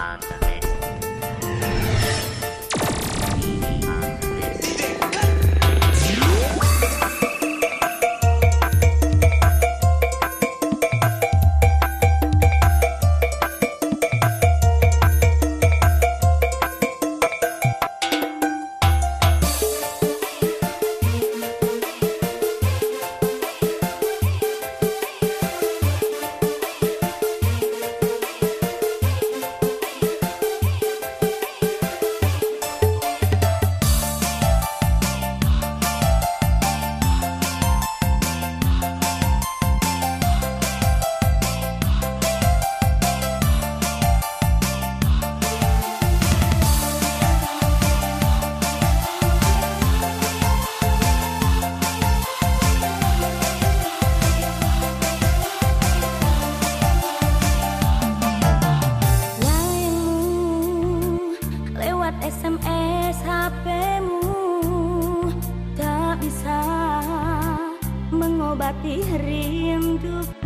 Awesome. Tak bisa mengobati rinduku